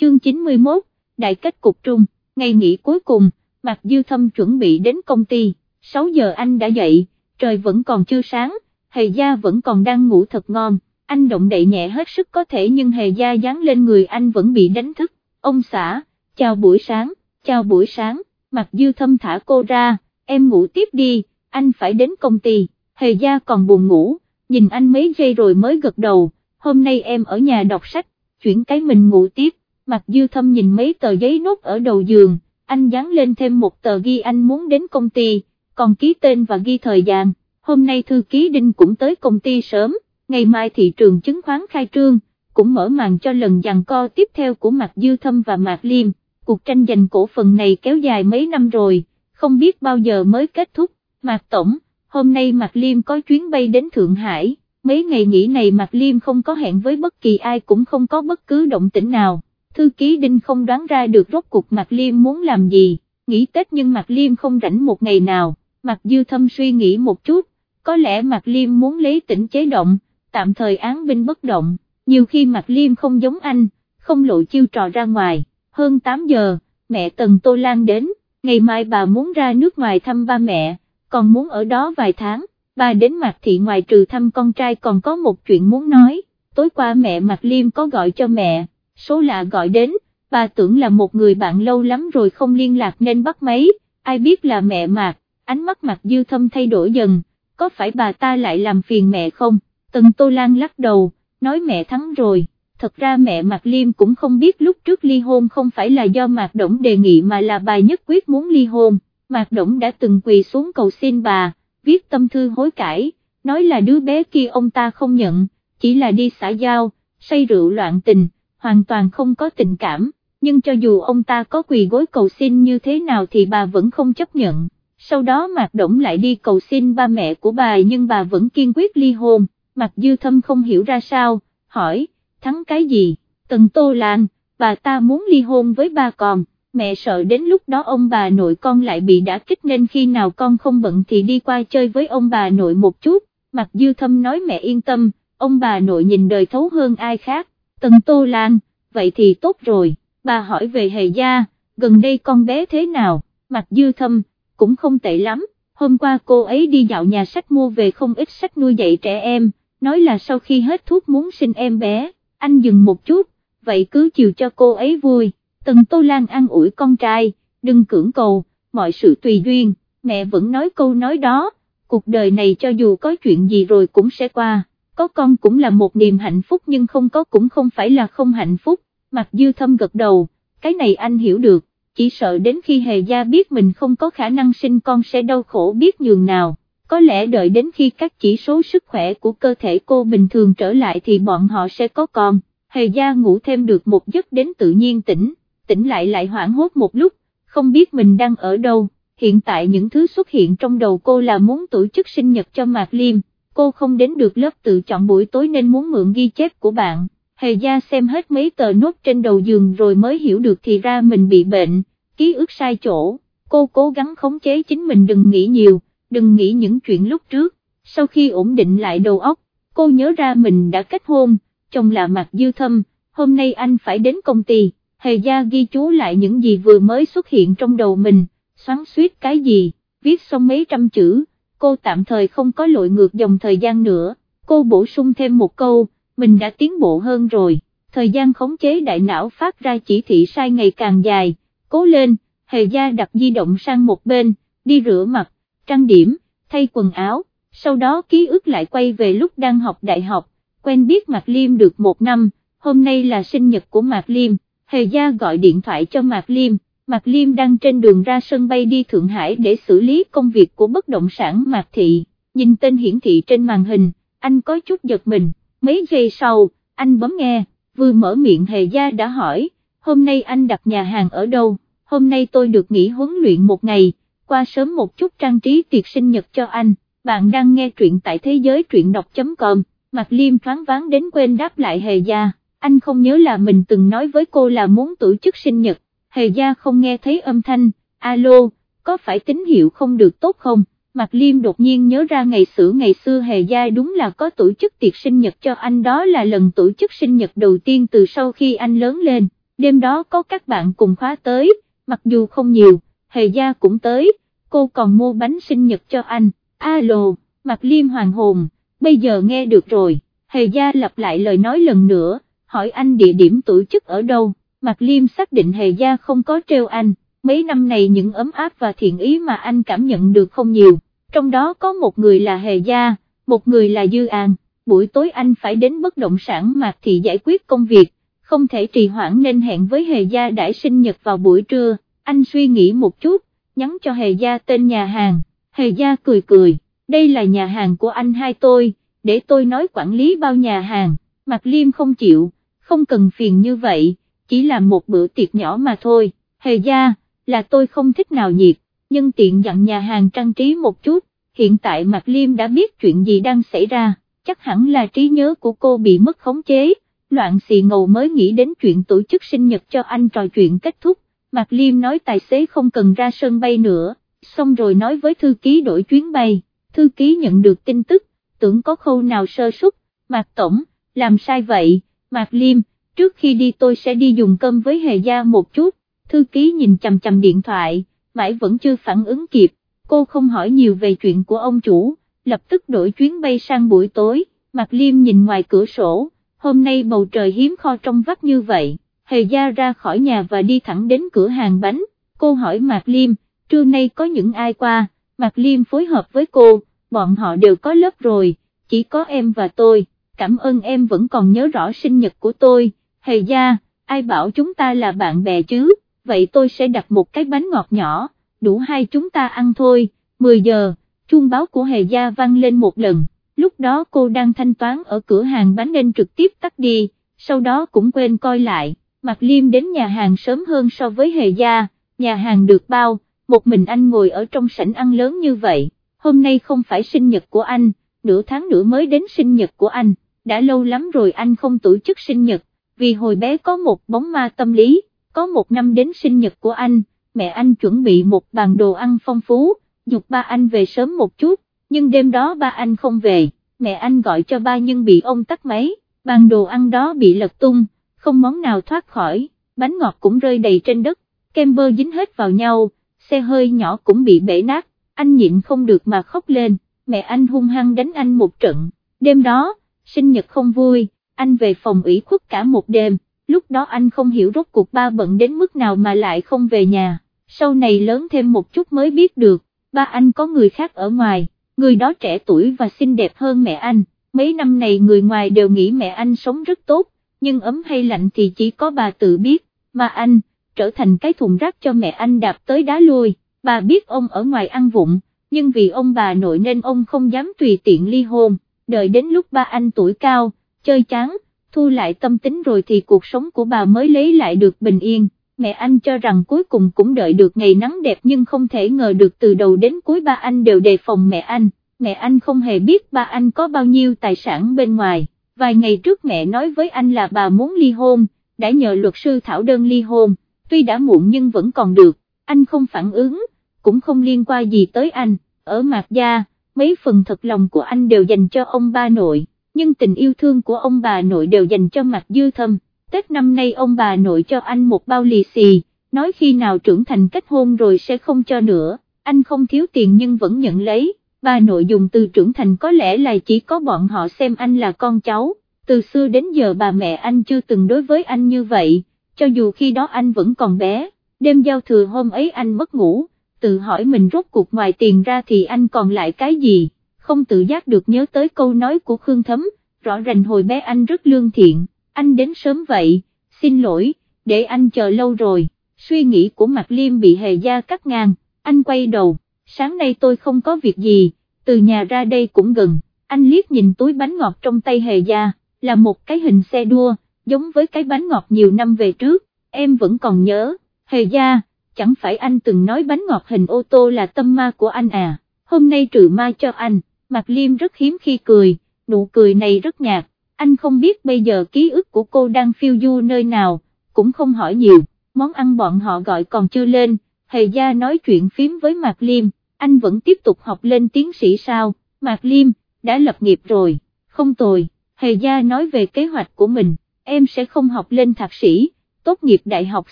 chương 91, Đại kết cục trung, ngày nghỉ cuối cùng, Mạc Dư Thâm chuẩn bị đến công ty, 6 giờ anh đã dậy, trời vẫn còn chưa sáng, Hề Gia vẫn còn đang ngủ thật ngon, anh động đậy nhẹ hết sức có thể nhưng Hề Gia dán lên người anh vẫn bị đánh thức, ông xã, chào buổi sáng, chào buổi sáng, Mạc Dư Thâm thả cô ra, em ngủ tiếp đi, anh phải đến công ty, Hề Gia còn buồn ngủ, nhìn anh mấy giây rồi mới gật đầu, hôm nay em ở nhà đọc sách, chuyển cái mình ngủ tiếp, Mạc Dư Thâm nhìn mấy tờ giấy nốt ở đầu giường, anh dán lên thêm một tờ ghi anh muốn đến công ty, còn ký tên và ghi thời gian, hôm nay thư ký Đinh cũng tới công ty sớm, ngày mai thị trường chứng khoán khai trương, cũng mở màn cho lần giằng co tiếp theo của Mạc Dư Thâm và Mạc Liêm, cuộc tranh giành cổ phần này kéo dài mấy năm rồi, không biết bao giờ mới kết thúc, Mạc Tổng, hôm nay Mạc Liêm có chuyến bay đến Thượng Hải, mấy ngày nghỉ này Mạc Liêm không có hẹn với bất kỳ ai cũng không có bất cứ động tĩnh nào thư ký Đinh không đoán ra được rốt cuộc Mạc Liêm muốn làm gì, nghỉ Tết nhưng Mạc Liêm không rảnh một ngày nào, Mạc Dư Thâm suy nghĩ một chút, có lẽ Mạc Liêm muốn lấy tỉnh chế động, tạm thời án binh bất động, nhiều khi Mạc Liêm không giống anh, không lộ chiêu trò ra ngoài, hơn 8 giờ, mẹ Tần Tô Lan đến, ngày mai bà muốn ra nước ngoài thăm ba mẹ, còn muốn ở đó vài tháng, bà đến Mạc Thị ngoài trừ thăm con trai còn có một chuyện muốn nói, tối qua mẹ Mạc Liêm có gọi cho mẹ số lạ gọi đến, bà tưởng là một người bạn lâu lắm rồi không liên lạc nên bắt máy, ai biết là mẹ Mạc, ánh mắt Mạc Dư Thâm thay đổi dần, có phải bà ta lại làm phiền mẹ không, Tần Tô Lan lắc đầu, nói mẹ thắng rồi, thật ra mẹ Mạc Liêm cũng không biết lúc trước ly hôn không phải là do Mạc đỗng đề nghị mà là bà nhất quyết muốn ly hôn, Mạc đỗng đã từng quỳ xuống cầu xin bà, viết tâm thư hối cải, nói là đứa bé kia ông ta không nhận, chỉ là đi xã giao, say rượu loạn tình hoàn toàn không có tình cảm, nhưng cho dù ông ta có quỳ gối cầu xin như thế nào thì bà vẫn không chấp nhận. Sau đó Mạc Đổng lại đi cầu xin ba mẹ của bà nhưng bà vẫn kiên quyết ly hôn, Mạc Dư Thâm không hiểu ra sao, hỏi, thắng cái gì, Tần Tô Lan, bà ta muốn ly hôn với ba con, mẹ sợ đến lúc đó ông bà nội con lại bị đả kích nên khi nào con không bận thì đi qua chơi với ông bà nội một chút, Mạc Dư Thâm nói mẹ yên tâm, ông bà nội nhìn đời thấu hơn ai khác, Tần Tô Lan, vậy thì tốt rồi, bà hỏi về hề gia, gần đây con bé thế nào, mặt dư thâm, cũng không tệ lắm, hôm qua cô ấy đi dạo nhà sách mua về không ít sách nuôi dạy trẻ em, nói là sau khi hết thuốc muốn sinh em bé, anh dừng một chút, vậy cứ chiều cho cô ấy vui, Tần Tô Lan an ủi con trai, đừng cưỡng cầu, mọi sự tùy duyên, mẹ vẫn nói câu nói đó, cuộc đời này cho dù có chuyện gì rồi cũng sẽ qua có con cũng là một niềm hạnh phúc nhưng không có cũng không phải là không hạnh phúc, mặc dư thâm gật đầu, cái này anh hiểu được, chỉ sợ đến khi hề gia biết mình không có khả năng sinh con sẽ đau khổ biết nhường nào, có lẽ đợi đến khi các chỉ số sức khỏe của cơ thể cô bình thường trở lại thì bọn họ sẽ có con, hề gia ngủ thêm được một giấc đến tự nhiên tỉnh, tỉnh lại lại hoảng hốt một lúc, không biết mình đang ở đâu, hiện tại những thứ xuất hiện trong đầu cô là muốn tổ chức sinh nhật cho Mạc Liêm cô không đến được lớp tự chọn buổi tối nên muốn mượn ghi chép của bạn. Hề gia xem hết mấy tờ nốt trên đầu giường rồi mới hiểu được thì ra mình bị bệnh, ký ức sai chỗ, cô cố gắng khống chế chính mình đừng nghĩ nhiều, đừng nghĩ những chuyện lúc trước, sau khi ổn định lại đầu óc, cô nhớ ra mình đã kết hôn, chồng là Mạc Dư Thâm, hôm nay anh phải đến công ty, hề gia ghi chú lại những gì vừa mới xuất hiện trong đầu mình, xoắn suýt cái gì, viết xong mấy trăm chữ cô tạm thời không có lội ngược dòng thời gian nữa, cô bổ sung thêm một câu, mình đã tiến bộ hơn rồi, thời gian khống chế đại não phát ra chỉ thị sai ngày càng dài, cố lên, hề gia đặt di động sang một bên, đi rửa mặt, trang điểm, thay quần áo, sau đó ký ức lại quay về lúc đang học đại học, quen biết Mạc Liêm được một năm, hôm nay là sinh nhật của Mạc Liêm, hề gia gọi điện thoại cho Mạc Liêm. Mạc Liêm đang trên đường ra sân bay đi Thượng Hải để xử lý công việc của bất động sản Mạc Thị, nhìn tên hiển thị trên màn hình, anh có chút giật mình, mấy giây sau, anh bấm nghe, vừa mở miệng hề gia đã hỏi, hôm nay anh đặt nhà hàng ở đâu, hôm nay tôi được nghỉ huấn luyện một ngày, qua sớm một chút trang trí tiệc sinh nhật cho anh, bạn đang nghe truyện tại thế giới truyện đọc.com, Mạc Liêm thoáng váng đến quên đáp lại hề gia, anh không nhớ là mình từng nói với cô là muốn tổ chức sinh nhật hề gia không nghe thấy âm thanh, alo, có phải tín hiệu không được tốt không? Mạc Liêm đột nhiên nhớ ra ngày xưa ngày xưa hề gia đúng là có tổ chức tiệc sinh nhật cho anh đó là lần tổ chức sinh nhật đầu tiên từ sau khi anh lớn lên, đêm đó có các bạn cùng khóa tới, mặc dù không nhiều, hề gia cũng tới, cô còn mua bánh sinh nhật cho anh, alo, Mạc Liêm hoàng hồn, bây giờ nghe được rồi, hề gia lặp lại lời nói lần nữa, hỏi anh địa điểm tổ chức ở đâu, Mạc Liêm xác định hề gia không có treo anh, mấy năm này những ấm áp và thiện ý mà anh cảm nhận được không nhiều, trong đó có một người là hề gia, một người là Dư An, buổi tối anh phải đến bất động sản Mạc Thị giải quyết công việc, không thể trì hoãn nên hẹn với hề gia đãi sinh nhật vào buổi trưa, anh suy nghĩ một chút, nhắn cho hề gia tên nhà hàng, hề gia cười cười, đây là nhà hàng của anh hai tôi, để tôi nói quản lý bao nhà hàng, Mạc Liêm không chịu, không cần phiền như vậy, chỉ là một bữa tiệc nhỏ mà thôi, hề gia, là tôi không thích nào nhiệt, nhưng tiện dặn nhà hàng trang trí một chút, hiện tại Mạc Liêm đã biết chuyện gì đang xảy ra, chắc hẳn là trí nhớ của cô bị mất khống chế, loạn xì ngầu mới nghĩ đến chuyện tổ chức sinh nhật cho anh trò chuyện kết thúc, Mạc Liêm nói tài xế không cần ra sân bay nữa, xong rồi nói với thư ký đổi chuyến bay, thư ký nhận được tin tức, tưởng có khâu nào sơ suất, Mạc Tổng, làm sai vậy, Mạc Liêm, trước khi đi tôi sẽ đi dùng cơm với Hề Gia một chút, thư ký nhìn chầm chầm điện thoại, mãi vẫn chưa phản ứng kịp, cô không hỏi nhiều về chuyện của ông chủ, lập tức đổi chuyến bay sang buổi tối, Mạc Liêm nhìn ngoài cửa sổ, hôm nay bầu trời hiếm kho trong vắt như vậy, Hề Gia ra khỏi nhà và đi thẳng đến cửa hàng bánh, cô hỏi Mạc Liêm, trưa nay có những ai qua, Mạc Liêm phối hợp với cô, bọn họ đều có lớp rồi, chỉ có em và tôi, cảm ơn em vẫn còn nhớ rõ sinh nhật của tôi, Hề Gia, ai bảo chúng ta là bạn bè chứ, vậy tôi sẽ đặt một cái bánh ngọt nhỏ, đủ hai chúng ta ăn thôi, 10 giờ, chuông báo của Hề Gia vang lên một lần, lúc đó cô đang thanh toán ở cửa hàng bánh nên trực tiếp tắt đi, sau đó cũng quên coi lại, Mạc Liêm đến nhà hàng sớm hơn so với Hề Gia, nhà hàng được bao, một mình anh ngồi ở trong sảnh ăn lớn như vậy, hôm nay không phải sinh nhật của anh, nửa tháng nữa mới đến sinh nhật của anh, đã lâu lắm rồi anh không tổ chức sinh nhật, vì hồi bé có một bóng ma tâm lý, có một năm đến sinh nhật của anh, mẹ anh chuẩn bị một bàn đồ ăn phong phú, dục ba anh về sớm một chút, nhưng đêm đó ba anh không về, mẹ anh gọi cho ba nhưng bị ông tắt máy, bàn đồ ăn đó bị lật tung, không món nào thoát khỏi, bánh ngọt cũng rơi đầy trên đất, kem bơ dính hết vào nhau, xe hơi nhỏ cũng bị bể nát, anh nhịn không được mà khóc lên, mẹ anh hung hăng đánh anh một trận, đêm đó, sinh nhật không vui, anh về phòng ủy khuất cả một đêm, lúc đó anh không hiểu rốt cuộc ba bận đến mức nào mà lại không về nhà, sau này lớn thêm một chút mới biết được, ba anh có người khác ở ngoài, người đó trẻ tuổi và xinh đẹp hơn mẹ anh, mấy năm này người ngoài đều nghĩ mẹ anh sống rất tốt, nhưng ấm hay lạnh thì chỉ có bà tự biết, mà anh, trở thành cái thùng rác cho mẹ anh đạp tới đá lui, bà biết ông ở ngoài ăn vụng, nhưng vì ông bà nội nên ông không dám tùy tiện ly hôn, đợi đến lúc ba anh tuổi cao, chơi chán, thu lại tâm tính rồi thì cuộc sống của bà mới lấy lại được bình yên. Mẹ anh cho rằng cuối cùng cũng đợi được ngày nắng đẹp nhưng không thể ngờ được từ đầu đến cuối ba anh đều đề phòng mẹ anh, mẹ anh không hề biết ba anh có bao nhiêu tài sản bên ngoài, vài ngày trước mẹ nói với anh là bà muốn ly hôn, đã nhờ luật sư thảo đơn ly hôn, tuy đã muộn nhưng vẫn còn được, anh không phản ứng, cũng không liên quan gì tới anh, ở Mạc Gia, mấy phần thật lòng của anh đều dành cho ông ba nội, nhưng tình yêu thương của ông bà nội đều dành cho Mạc Dư Thâm, Tết năm nay ông bà nội cho anh một bao lì xì, nói khi nào trưởng thành kết hôn rồi sẽ không cho nữa, anh không thiếu tiền nhưng vẫn nhận lấy, bà nội dùng từ trưởng thành có lẽ là chỉ có bọn họ xem anh là con cháu, từ xưa đến giờ bà mẹ anh chưa từng đối với anh như vậy, cho dù khi đó anh vẫn còn bé, đêm giao thừa hôm ấy anh mất ngủ, tự hỏi mình rốt cuộc ngoài tiền ra thì anh còn lại cái gì, không tự giác được nhớ tới câu nói của Khương Thấm, rõ ràng hồi bé anh rất lương thiện, anh đến sớm vậy, xin lỗi, để anh chờ lâu rồi, suy nghĩ của Mạc Liêm bị hề gia cắt ngang, anh quay đầu, sáng nay tôi không có việc gì, từ nhà ra đây cũng gần, anh liếc nhìn túi bánh ngọt trong tay hề gia, là một cái hình xe đua, giống với cái bánh ngọt nhiều năm về trước, em vẫn còn nhớ, hề gia, chẳng phải anh từng nói bánh ngọt hình ô tô là tâm ma của anh à, hôm nay trừ ma cho anh, Mạc Liêm rất hiếm khi cười, nụ cười này rất nhạt, anh không biết bây giờ ký ức của cô đang phiêu du nơi nào, cũng không hỏi nhiều, món ăn bọn họ gọi còn chưa lên, Hề gia nói chuyện phím với Mạc Liêm, anh vẫn tiếp tục học lên tiến sĩ sao, Mạc Liêm, đã lập nghiệp rồi, không tồi, Hề gia nói về kế hoạch của mình, em sẽ không học lên thạc sĩ tốt nghiệp đại học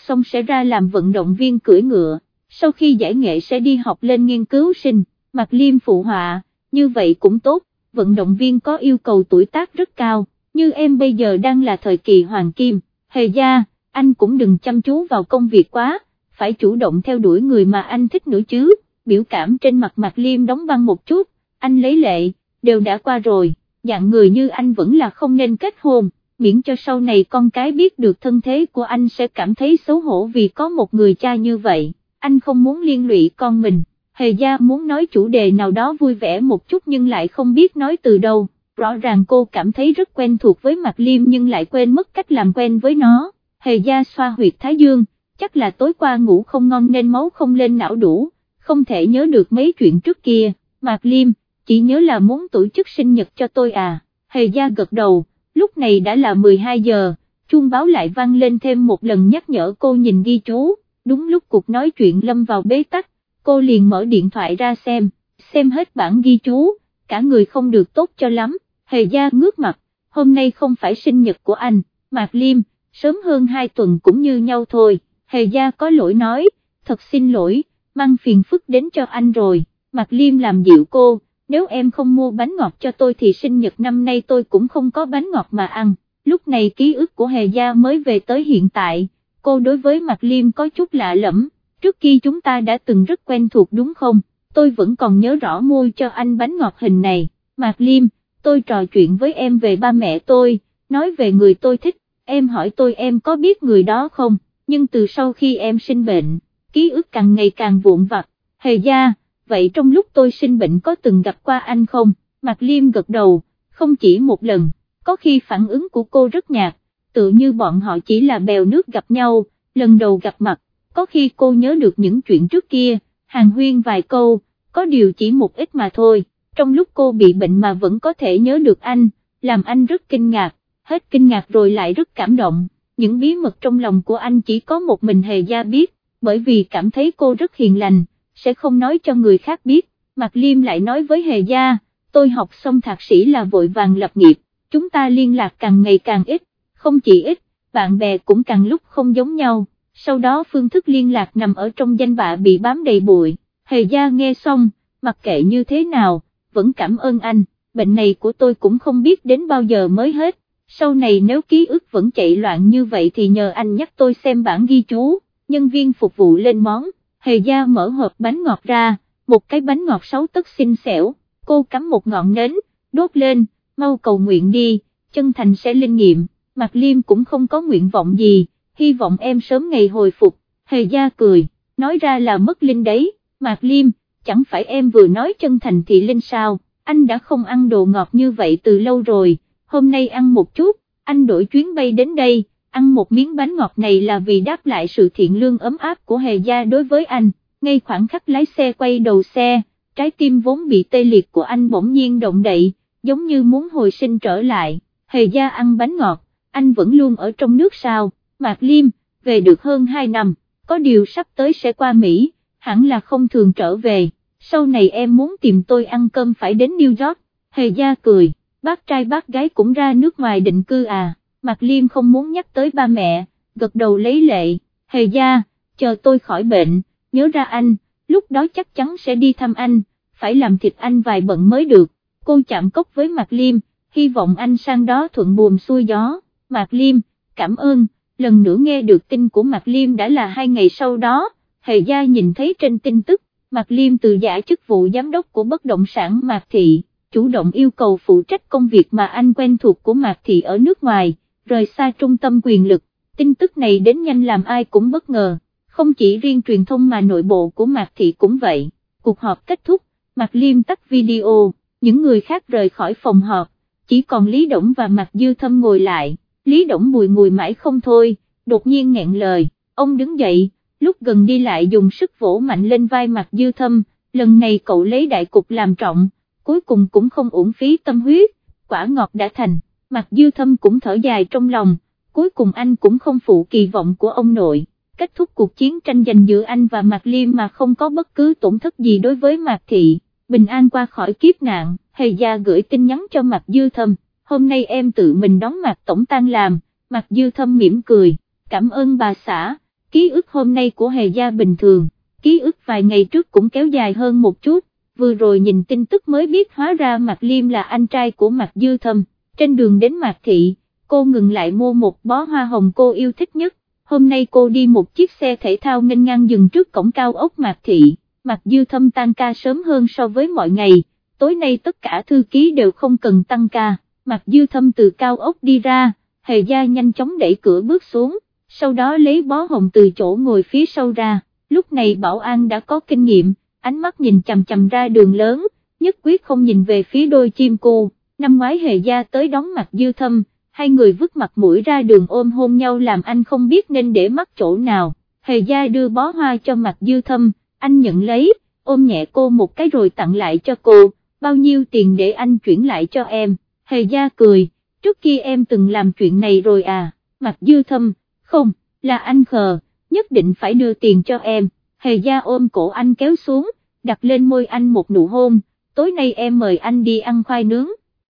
xong sẽ ra làm vận động viên cưỡi ngựa, sau khi giải nghệ sẽ đi học lên nghiên cứu sinh, Mạc Liêm phụ họa, như vậy cũng tốt, vận động viên có yêu cầu tuổi tác rất cao, như em bây giờ đang là thời kỳ hoàng kim, hề gia, anh cũng đừng chăm chú vào công việc quá, phải chủ động theo đuổi người mà anh thích nữa chứ, biểu cảm trên mặt mặt Liêm đóng băng một chút, anh lấy lệ, đều đã qua rồi, dạng người như anh vẫn là không nên kết hôn, miễn cho sau này con cái biết được thân thế của anh sẽ cảm thấy xấu hổ vì có một người cha như vậy, anh không muốn liên lụy con mình. Hề gia muốn nói chủ đề nào đó vui vẻ một chút nhưng lại không biết nói từ đâu, rõ ràng cô cảm thấy rất quen thuộc với mặt liêm nhưng lại quên mất cách làm quen với nó, hề gia xoa huyệt thái dương, chắc là tối qua ngủ không ngon nên máu không lên não đủ, không thể nhớ được mấy chuyện trước kia, mạc liêm, chỉ nhớ là muốn tổ chức sinh nhật cho tôi à, hề gia gật đầu, lúc này đã là 12 giờ, chuông báo lại vang lên thêm một lần nhắc nhở cô nhìn ghi chú, đúng lúc cuộc nói chuyện lâm vào bế tắc cô liền mở điện thoại ra xem, xem hết bản ghi chú, cả người không được tốt cho lắm, hề gia ngước mặt, hôm nay không phải sinh nhật của anh, Mạc Liêm, sớm hơn hai tuần cũng như nhau thôi, hề gia có lỗi nói, thật xin lỗi, mang phiền phức đến cho anh rồi, Mạc Liêm làm dịu cô, nếu em không mua bánh ngọt cho tôi thì sinh nhật năm nay tôi cũng không có bánh ngọt mà ăn, lúc này ký ức của hề gia mới về tới hiện tại, cô đối với Mạc Liêm có chút lạ lẫm trước khi chúng ta đã từng rất quen thuộc đúng không, tôi vẫn còn nhớ rõ mua cho anh bánh ngọt hình này, Mạc Liêm, tôi trò chuyện với em về ba mẹ tôi, nói về người tôi thích, em hỏi tôi em có biết người đó không, nhưng từ sau khi em sinh bệnh, ký ức càng ngày càng vụn vặt, hề gia, vậy trong lúc tôi sinh bệnh có từng gặp qua anh không, Mạc Liêm gật đầu, không chỉ một lần, có khi phản ứng của cô rất nhạt, tự như bọn họ chỉ là bèo nước gặp nhau, lần đầu gặp mặt, có khi cô nhớ được những chuyện trước kia, hàng huyên vài câu, có điều chỉ một ít mà thôi, trong lúc cô bị bệnh mà vẫn có thể nhớ được anh, làm anh rất kinh ngạc, hết kinh ngạc rồi lại rất cảm động, những bí mật trong lòng của anh chỉ có một mình hề gia biết, bởi vì cảm thấy cô rất hiền lành, sẽ không nói cho người khác biết, Mạc Liêm lại nói với hề gia, tôi học xong thạc sĩ là vội vàng lập nghiệp, chúng ta liên lạc càng ngày càng ít, không chỉ ít, bạn bè cũng càng lúc không giống nhau sau đó phương thức liên lạc nằm ở trong danh bạ bị bám đầy bụi, hề gia nghe xong, mặc kệ như thế nào, vẫn cảm ơn anh, bệnh này của tôi cũng không biết đến bao giờ mới hết, sau này nếu ký ức vẫn chạy loạn như vậy thì nhờ anh nhắc tôi xem bản ghi chú, nhân viên phục vụ lên món, hề gia mở hộp bánh ngọt ra, một cái bánh ngọt sáu tấc xinh xẻo, cô cắm một ngọn nến, đốt lên, mau cầu nguyện đi, chân thành sẽ linh nghiệm, Mạc Liêm cũng không có nguyện vọng gì hy vọng em sớm ngày hồi phục, hề gia cười, nói ra là mất linh đấy, Mạc Liêm, chẳng phải em vừa nói chân thành thì linh sao, anh đã không ăn đồ ngọt như vậy từ lâu rồi, hôm nay ăn một chút, anh đổi chuyến bay đến đây, ăn một miếng bánh ngọt này là vì đáp lại sự thiện lương ấm áp của hề gia đối với anh, ngay khoảng khắc lái xe quay đầu xe, trái tim vốn bị tê liệt của anh bỗng nhiên động đậy, giống như muốn hồi sinh trở lại, hề gia ăn bánh ngọt, anh vẫn luôn ở trong nước sao, Mạc Liêm, về được hơn 2 năm, có điều sắp tới sẽ qua Mỹ, hẳn là không thường trở về, sau này em muốn tìm tôi ăn cơm phải đến New York, hề gia cười, bác trai bác gái cũng ra nước ngoài định cư à, Mạc Liêm không muốn nhắc tới ba mẹ, gật đầu lấy lệ, hề gia, chờ tôi khỏi bệnh, nhớ ra anh, lúc đó chắc chắn sẽ đi thăm anh, phải làm thịt anh vài bận mới được, cô chạm cốc với Mạc Liêm, hy vọng anh sang đó thuận buồm xuôi gió, Mạc Liêm, cảm ơn lần nữa nghe được tin của Mạc Liêm đã là hai ngày sau đó, Hề Gia nhìn thấy trên tin tức, Mạc Liêm từ giả chức vụ giám đốc của bất động sản Mạc Thị, chủ động yêu cầu phụ trách công việc mà anh quen thuộc của Mạc Thị ở nước ngoài, rời xa trung tâm quyền lực, tin tức này đến nhanh làm ai cũng bất ngờ, không chỉ riêng truyền thông mà nội bộ của Mạc Thị cũng vậy, cuộc họp kết thúc, Mạc Liêm tắt video, những người khác rời khỏi phòng họp, chỉ còn Lý động và Mạc Dư Thâm ngồi lại. Lý động bùi mùi mãi không thôi, đột nhiên nghẹn lời, ông đứng dậy, lúc gần đi lại dùng sức vỗ mạnh lên vai mặt dư thâm, lần này cậu lấy đại cục làm trọng, cuối cùng cũng không uổng phí tâm huyết, quả ngọt đã thành, mặt dư thâm cũng thở dài trong lòng, cuối cùng anh cũng không phụ kỳ vọng của ông nội, kết thúc cuộc chiến tranh giành giữa anh và Mạc Liêm mà không có bất cứ tổn thất gì đối với Mạc Thị, bình an qua khỏi kiếp nạn, hề gia gửi tin nhắn cho Mạc Dư Thâm hôm nay em tự mình đón mặt tổng tan làm, mặt dư thâm mỉm cười, cảm ơn bà xã, ký ức hôm nay của Hề Gia bình thường, ký ức vài ngày trước cũng kéo dài hơn một chút, vừa rồi nhìn tin tức mới biết hóa ra mặt Liêm là anh trai của mặt Dư Thâm, trên đường đến mặt Thị, cô ngừng lại mua một bó hoa hồng cô yêu thích nhất, hôm nay cô đi một chiếc xe thể thao nghênh ngang dừng trước cổng cao ốc Mạc Thị, Mạc Dư Thâm tan ca sớm hơn so với mọi ngày, tối nay tất cả thư ký đều không cần tăng ca, mặt Dư Thâm từ cao ốc đi ra, Hề Gia nhanh chóng đẩy cửa bước xuống, sau đó lấy bó hồng từ chỗ ngồi phía sau ra, lúc này Bảo An đã có kinh nghiệm, ánh mắt nhìn chầm chầm ra đường lớn, nhất quyết không nhìn về phía đôi chim cô, năm ngoái Hề Gia tới đón mặt Dư Thâm, hai người vứt mặt mũi ra đường ôm hôn nhau làm anh không biết nên để mắt chỗ nào, Hề Gia đưa bó hoa cho mặt Dư Thâm, anh nhận lấy, ôm nhẹ cô một cái rồi tặng lại cho cô, bao nhiêu tiền để anh chuyển lại cho em, Hề Gia cười, trước kia em từng làm chuyện này rồi à, Mặt Dư Thâm, không, là anh khờ, nhất định phải đưa tiền cho em, Hề Gia ôm cổ anh kéo xuống, đặt lên môi anh một nụ hôn, tối nay em mời anh đi ăn khoai nướng.